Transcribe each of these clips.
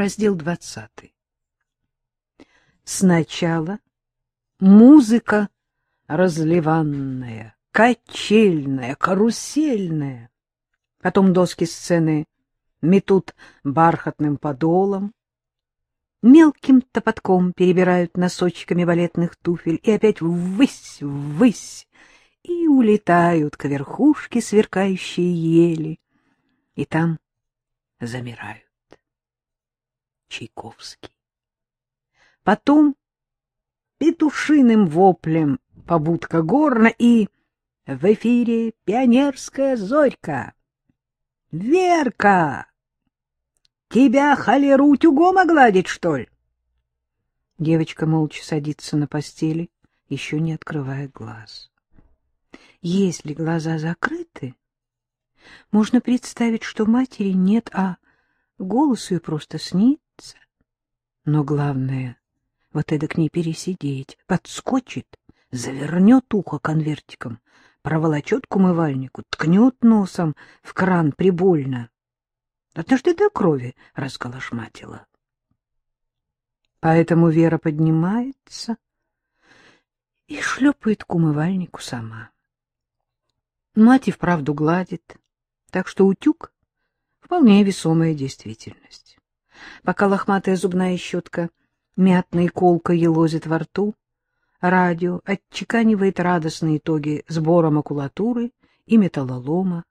Раздел двадцатый. Сначала музыка разливанная, качельная, карусельная. Потом доски сцены метут бархатным подолом, мелким топотком перебирают носочками балетных туфель и опять ввысь, ввысь, и улетают к верхушке сверкающие ели, и там замирают. Чайковский. Потом петушиным воплем побудка горна и в эфире пионерская зорька. Верка! Тебя холеру утюгом огладить, что ли? Девочка молча садится на постели, еще не открывая глаз. Если глаза закрыты, можно представить, что матери нет, а голос ее просто снится. Но главное, вот это к ней пересидеть, подскочит, завернет ухо конвертиком, проволочет к умывальнику, ткнет носом в кран прибольно. Однажды до крови расколошматила. Поэтому Вера поднимается и шлепает к умывальнику сама. Мать и вправду гладит, так что утюг — вполне весомая действительность. Пока лохматая зубная щетка мятной колкой елозит во рту, радио отчеканивает радостные итоги сбора макулатуры и металлолома,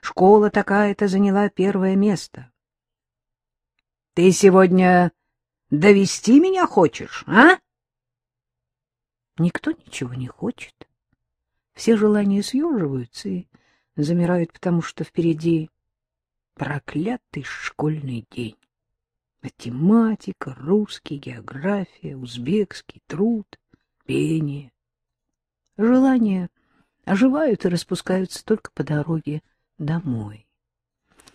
Школа такая-то заняла первое место. — Ты сегодня довести меня хочешь, а? Никто ничего не хочет. Все желания съеживаются и замирают, потому что впереди проклятый школьный день. Математика, русский, география, узбекский, труд, пение. Желания оживают и распускаются только по дороге домой.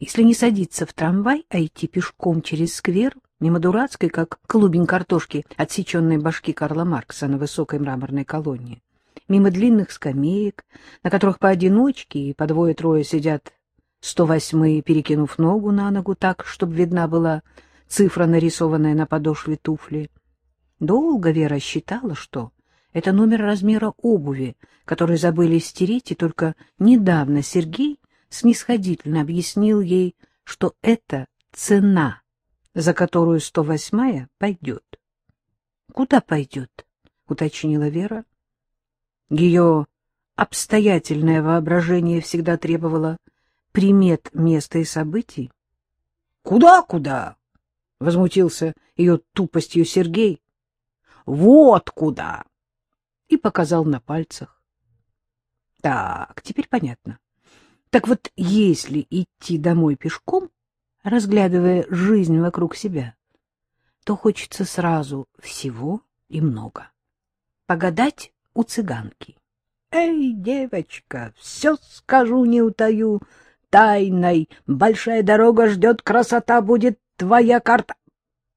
Если не садиться в трамвай, а идти пешком через сквер, мимо дурацкой, как клубень картошки, отсеченной башки Карла Маркса на высокой мраморной колонне, мимо длинных скамеек, на которых поодиночке и по двое-трое сидят сто восьмые, перекинув ногу на ногу так, чтобы видна была цифра, нарисованная на подошве туфли. Долго Вера считала, что это номер размера обуви, который забыли стереть, и только недавно Сергей снисходительно объяснил ей, что это цена, за которую 108-я пойдет. — Куда пойдет? — уточнила Вера. Ее обстоятельное воображение всегда требовало примет места и событий. «Куда, куда — возмутился ее тупостью Сергей. — Вот куда! — и показал на пальцах. — Так, теперь понятно. Так вот, если идти домой пешком, разглядывая жизнь вокруг себя, то хочется сразу всего и много. Погадать у цыганки. Эй, девочка, все скажу, не утаю, тайной, большая дорога ждет, красота будет твоя карта.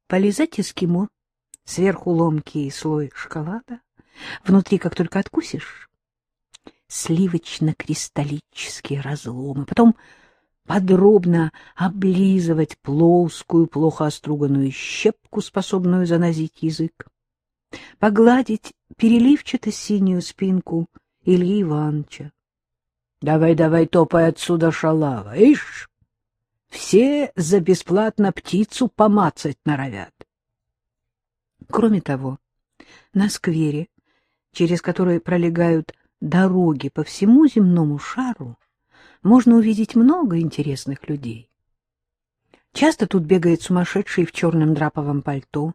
Полезать эскимо, сверху ломкий слой шоколада, внутри, как только откусишь, сливочно-кристаллические разломы, потом подробно облизывать плоскую, плохо оструганную щепку, способную занозить язык, погладить переливчато-синюю спинку Ильи Ивановича. Давай, давай, топай отсюда, шалава, ишь! Все за бесплатно птицу помацать норовят. Кроме того, на сквере, через который пролегают дороги по всему земному шару можно увидеть много интересных людей. Часто тут бегает сумасшедший в черном драповом пальто,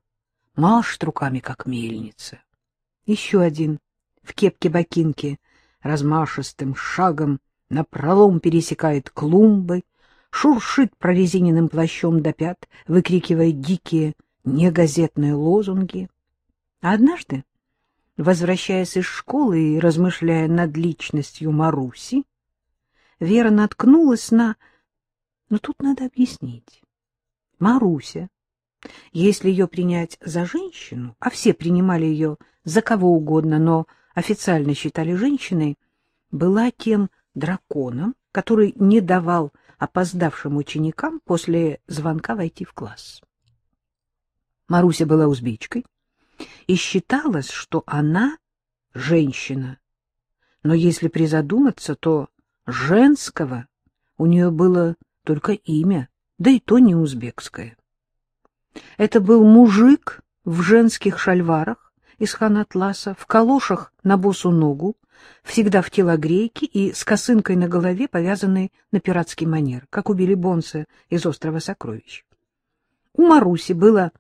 машет руками, как мельница. Еще один в кепке-бокинке размашистым шагом напролом пересекает клумбы, шуршит прорезиненным плащом до пят, выкрикивая дикие негазетные лозунги. А однажды Возвращаясь из школы и размышляя над личностью Маруси, Вера наткнулась на... Но тут надо объяснить. Маруся, если ее принять за женщину, а все принимали ее за кого угодно, но официально считали женщиной, была тем драконом, который не давал опоздавшим ученикам после звонка войти в класс. Маруся была узбечкой, и считалось, что она женщина. Но если призадуматься, то женского у нее было только имя, да и то не узбекское. Это был мужик в женских шальварах из ханатласа, в калошах на босу ногу, всегда в телогрейке и с косынкой на голове, повязанной на пиратский манер, как убили Бонса из «Острова сокровищ». У Маруси было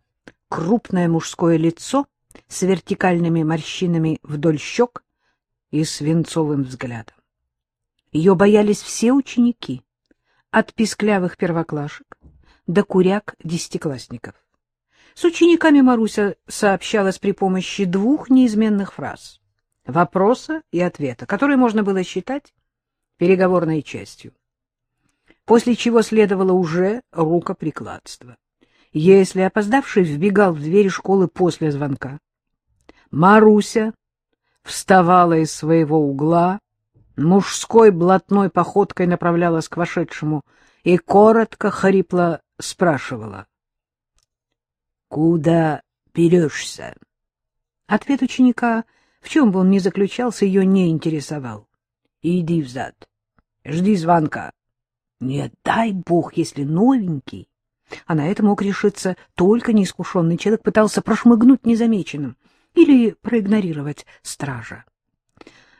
крупное мужское лицо с вертикальными морщинами вдоль щек и свинцовым взглядом. Ее боялись все ученики, от писклявых первоклашек до куряк-десятиклассников. С учениками Маруся сообщалась при помощи двух неизменных фраз — вопроса и ответа, которые можно было считать переговорной частью. После чего следовало уже рукоприкладство. Если опоздавший вбегал в двери школы после звонка, Маруся вставала из своего угла, мужской блатной походкой направлялась к вошедшему и коротко, хрипло спрашивала. — Куда берешься? Ответ ученика, в чем бы он ни заключался, ее не интересовал. — Иди взад. Жди звонка. Не дай бог, если новенький. А на это мог решиться только неискушенный человек, пытался прошмыгнуть незамеченным или проигнорировать стража.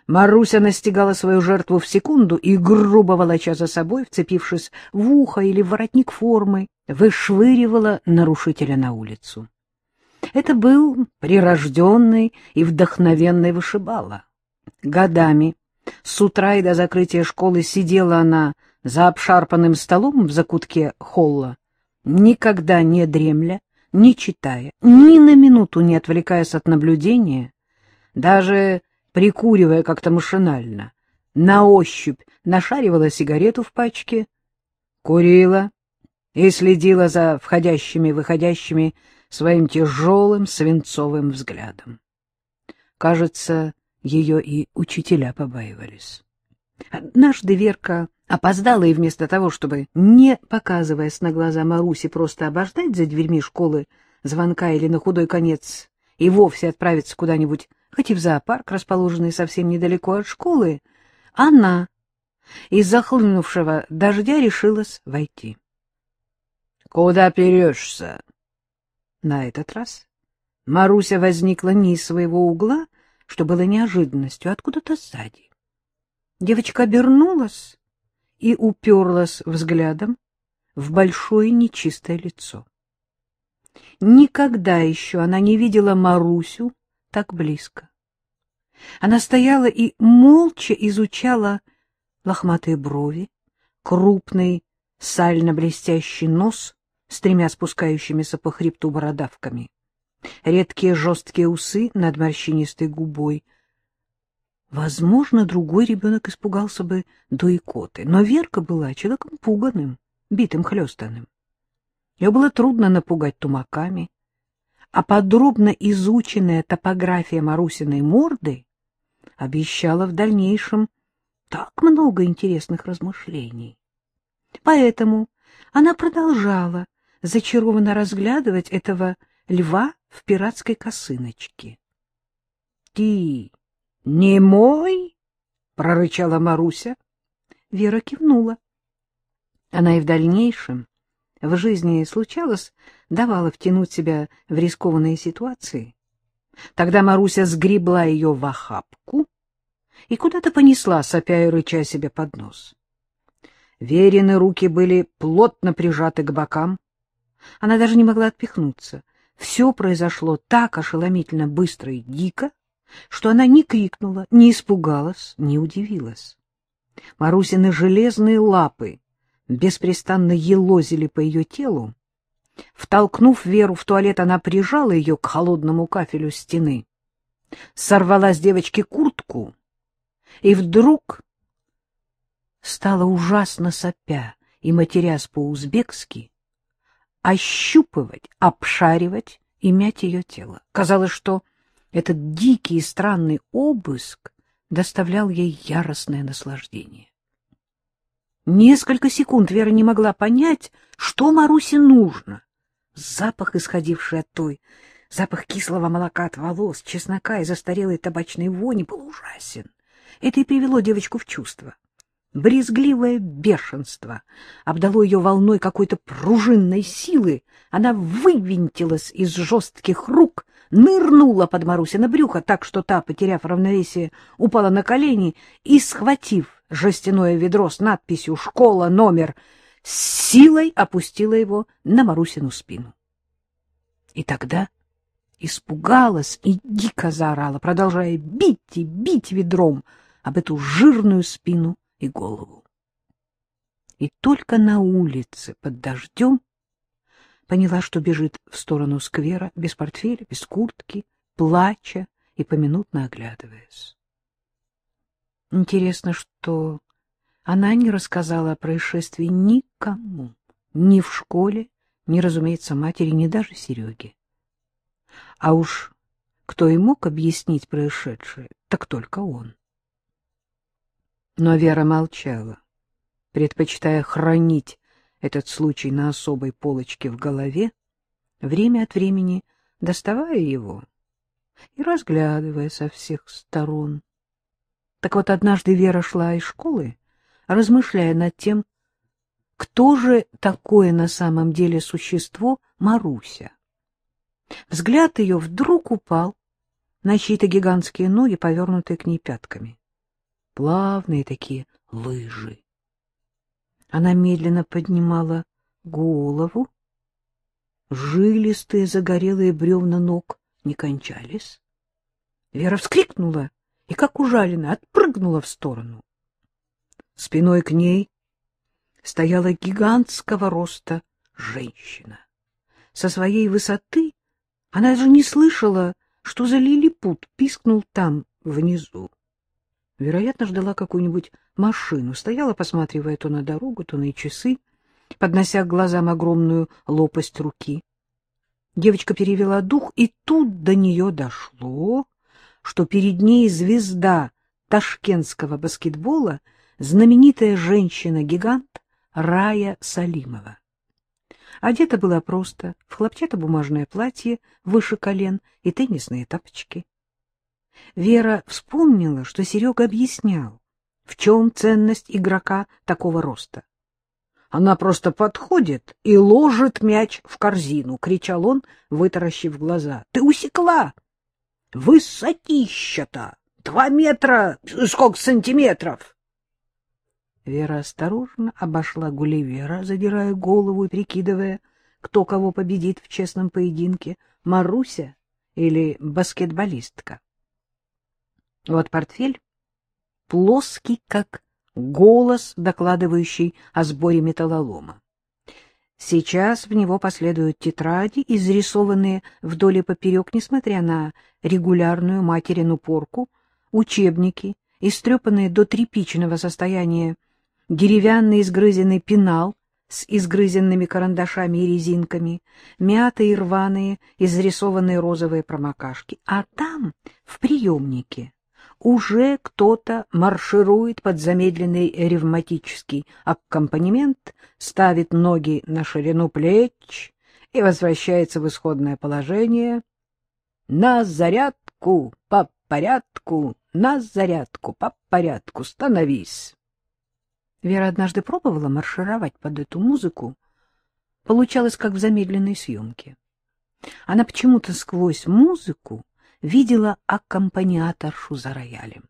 Маруся настигала свою жертву в секунду и, грубо волоча за собой, вцепившись в ухо или в воротник формы, вышвыривала нарушителя на улицу. Это был прирожденный и вдохновенный вышибала. Годами, с утра и до закрытия школы, сидела она за обшарпанным столом в закутке холла, никогда не дремля, не читая, ни на минуту не отвлекаясь от наблюдения, даже прикуривая как-то машинально, на ощупь нашаривала сигарету в пачке, курила и следила за входящими и выходящими своим тяжелым свинцовым взглядом. Кажется, ее и учителя побаивались. Однажды Верка опоздала и вместо того, чтобы, не показываясь на глаза Маруси, просто обождать за дверьми школы звонка или на худой конец и вовсе отправиться куда-нибудь, хоть и в зоопарк, расположенный совсем недалеко от школы, она из захлынувшего дождя решилась войти. — Куда перешься? На этот раз Маруся возникла не из своего угла, что было неожиданностью, а откуда-то сзади. Девочка обернулась и уперлась взглядом в большое нечистое лицо. Никогда еще она не видела Марусю так близко. Она стояла и молча изучала лохматые брови, крупный сально-блестящий нос с тремя спускающимися по хребту бородавками, редкие жесткие усы над морщинистой губой — Возможно, другой ребенок испугался бы до икоты, но Верка была человеком пуганым, битым хлестанным. Ее было трудно напугать тумаками, а подробно изученная топография Марусиной морды обещала в дальнейшем так много интересных размышлений. Поэтому она продолжала зачарованно разглядывать этого льва в пиратской косыночке. — Ты — Не мой? — прорычала Маруся. Вера кивнула. Она и в дальнейшем в жизни случалось, давала втянуть себя в рискованные ситуации. Тогда Маруся сгребла ее в охапку и куда-то понесла, сопя и рыча себе под нос. Верины руки были плотно прижаты к бокам. Она даже не могла отпихнуться. Все произошло так ошеломительно быстро и дико, что она не крикнула, не испугалась, не удивилась. Марусины железные лапы беспрестанно елозили по ее телу. Втолкнув Веру в туалет, она прижала ее к холодному кафелю стены, сорвала с девочки куртку и вдруг стала ужасно сопя и матерясь по-узбекски, ощупывать, обшаривать и мять ее тело. Казалось, что этот дикий и странный обыск доставлял ей яростное наслаждение. Несколько секунд Вера не могла понять, что Марусе нужно. Запах, исходивший от той, запах кислого молока от волос, чеснока и застарелой табачной вони был ужасен. Это и привело девочку в чувство. Брезгливое бешенство обдало ее волной какой-то пружинной силы. Она вывинтилась из жестких рук, нырнула под Маруся на брюхо так, что та, потеряв равновесие, упала на колени и, схватив жестяное ведро с надписью «Школа номер», с силой опустила его на Марусину спину. И тогда испугалась и дико заорала, продолжая бить и бить ведром об эту жирную спину и голову. И только на улице под дождем поняла, что бежит в сторону сквера без портфеля, без куртки, плача и поминутно оглядываясь. Интересно, что она не рассказала о происшествии никому, ни в школе, ни, разумеется, матери, ни даже Сереге. А уж кто и мог объяснить происшедшее, так только он. Но Вера молчала, предпочитая хранить этот случай на особой полочке в голове, время от времени доставая его и разглядывая со всех сторон. Так вот, однажды Вера шла из школы, размышляя над тем, кто же такое на самом деле существо Маруся. Взгляд ее вдруг упал на чьи-то гигантские ноги, повернутые к ней пятками плавные такие лыжи. Она медленно поднимала голову. Жилистые загорелые бревна ног не кончались. Вера вскрикнула и, как ужаленная, отпрыгнула в сторону. Спиной к ней стояла гигантского роста женщина. Со своей высоты она даже не слышала, что за лилипут пискнул там, внизу. Вероятно, ждала какую-нибудь машину, стояла, посматривая то на дорогу, то на часы, поднося к глазам огромную лопасть руки. Девочка перевела дух, и тут до нее дошло, что перед ней звезда ташкентского баскетбола, знаменитая женщина-гигант Рая Салимова. Одета была просто в хлопчатобумажное платье выше колен и теннисные тапочки. Вера вспомнила, что Серега объяснял, в чем ценность игрока такого роста. Она просто подходит и ложит мяч в корзину, — кричал он, вытаращив глаза. — Ты усекла! Высотища-то! Два метра! Сколько сантиметров? Вера осторожно обошла Гулливера, задирая голову и прикидывая, кто кого победит в честном поединке, Маруся или баскетболистка. Вот портфель плоский, как голос, докладывающий о сборе металлолома. Сейчас в него последуют тетради, изрисованные вдоль и поперек, несмотря на регулярную материну порку, учебники, истрепанные до тряпичного состояния, деревянный изгрызенный пенал с изгрызенными карандашами и резинками, мятые и рваные, изрисованные розовые промокашки. А там, в приемнике, уже кто-то марширует под замедленный ревматический аккомпанемент, ставит ноги на ширину плеч и возвращается в исходное положение. На зарядку, по порядку, на зарядку, по порядку, становись. Вера однажды пробовала маршировать под эту музыку. Получалось, как в замедленной съемке. Она почему-то сквозь музыку видела аккомпаниаторшу за роялем.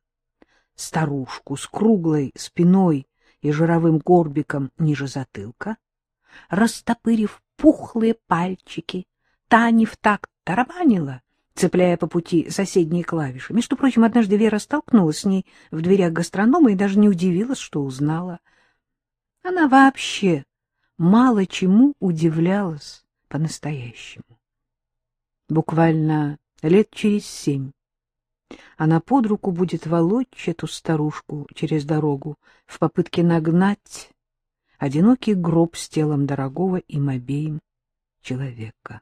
Старушку с круглой спиной и жировым горбиком ниже затылка, растопырив пухлые пальчики, Тани в такт тарабанила, цепляя по пути соседние клавиши. Между прочим, однажды Вера столкнулась с ней в дверях гастронома и даже не удивилась, что узнала. Она вообще мало чему удивлялась по-настоящему. Буквально лет через семь. Она под руку будет волочь эту старушку через дорогу в попытке нагнать одинокий гроб с телом дорогого им обеим человека.